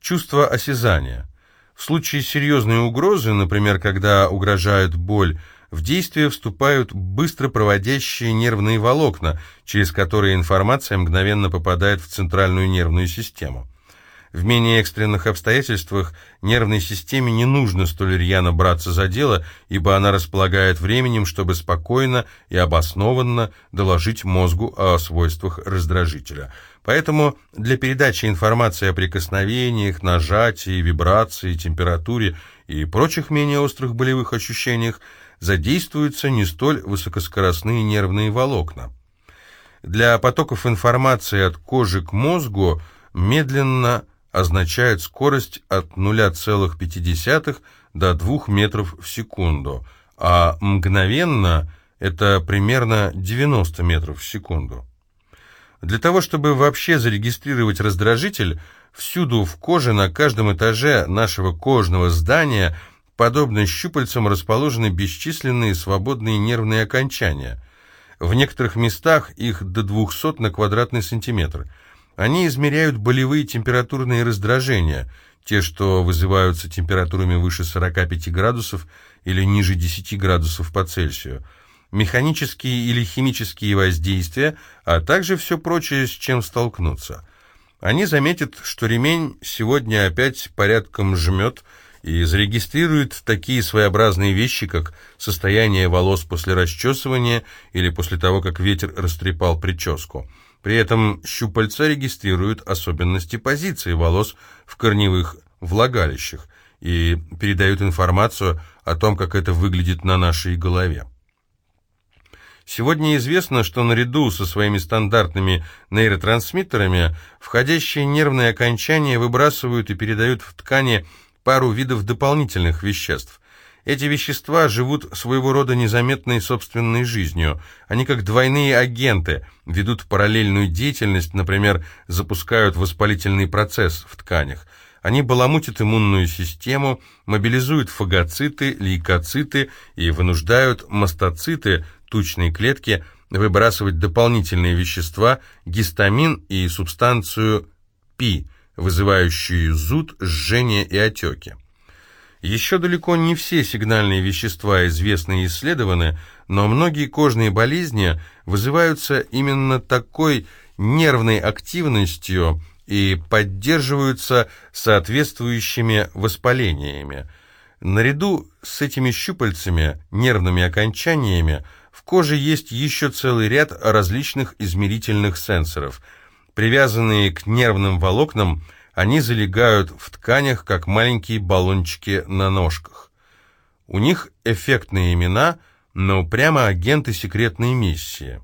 Чувство осязания. В случае серьезной угрозы, например, когда угрожает боль, в действие вступают быстро проводящие нервные волокна, через которые информация мгновенно попадает в центральную нервную систему. В менее экстренных обстоятельствах нервной системе не нужно столь рьяно браться за дело, ибо она располагает временем, чтобы спокойно и обоснованно доложить мозгу о свойствах раздражителя. Поэтому для передачи информации о прикосновениях, нажатии, вибрации, температуре и прочих менее острых болевых ощущениях задействуются не столь высокоскоростные нервные волокна. Для потоков информации от кожи к мозгу медленно означает скорость от 0,5 до 2 метров в секунду, а мгновенно это примерно 90 метров в секунду. Для того, чтобы вообще зарегистрировать раздражитель, всюду в коже на каждом этаже нашего кожного здания подобно щупальцам расположены бесчисленные свободные нервные окончания. В некоторых местах их до 200 на квадратный сантиметр – они измеряют болевые температурные раздражения, те, что вызываются температурами выше 45 градусов или ниже 10 градусов по Цельсию, механические или химические воздействия, а также все прочее, с чем столкнуться. Они заметят, что ремень сегодня опять порядком жмет и зарегистрирует такие своеобразные вещи, как состояние волос после расчесывания или после того, как ветер растрепал прическу. При этом щупальца регистрируют особенности позиции волос в корневых влагалищах и передают информацию о том, как это выглядит на нашей голове. Сегодня известно, что наряду со своими стандартными нейротрансмиттерами входящие нервные окончания выбрасывают и передают в ткани пару видов дополнительных веществ. Эти вещества живут своего рода незаметной собственной жизнью. Они как двойные агенты, ведут параллельную деятельность, например, запускают воспалительный процесс в тканях. Они баламутят иммунную систему, мобилизуют фагоциты, лейкоциты и вынуждают мастоциты, тучные клетки, выбрасывать дополнительные вещества, гистамин и субстанцию пи, вызывающие зуд, жжение и отеки. Еще далеко не все сигнальные вещества известны и исследованы, но многие кожные болезни вызываются именно такой нервной активностью и поддерживаются соответствующими воспалениями. Наряду с этими щупальцами, нервными окончаниями, в коже есть еще целый ряд различных измерительных сенсоров. Привязанные к нервным волокнам – они залегают в тканях, как маленькие баллончики на ножках. У них эффектные имена, но прямо агенты секретной миссии.